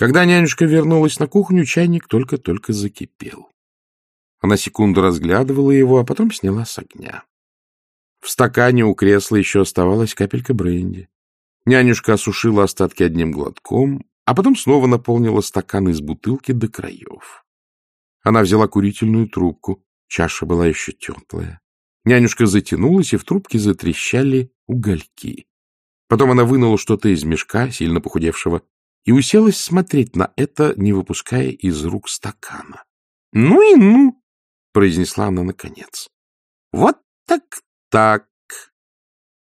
Когда нянюшка вернулась на кухню, чайник только-только закипел. Она секунду разглядывала его, а потом сняла с огня. В стакане у кресла еще оставалась капелька бренди. Нянюшка осушила остатки одним глотком, а потом снова наполнила стакан из бутылки до краев. Она взяла курительную трубку. Чаша была еще теплая. Нянюшка затянулась, и в трубке затрещали угольки. Потом она вынула что-то из мешка, сильно похудевшего, и уселась смотреть на это, не выпуская из рук стакана. — Ну и ну! — произнесла она наконец. — Вот так так.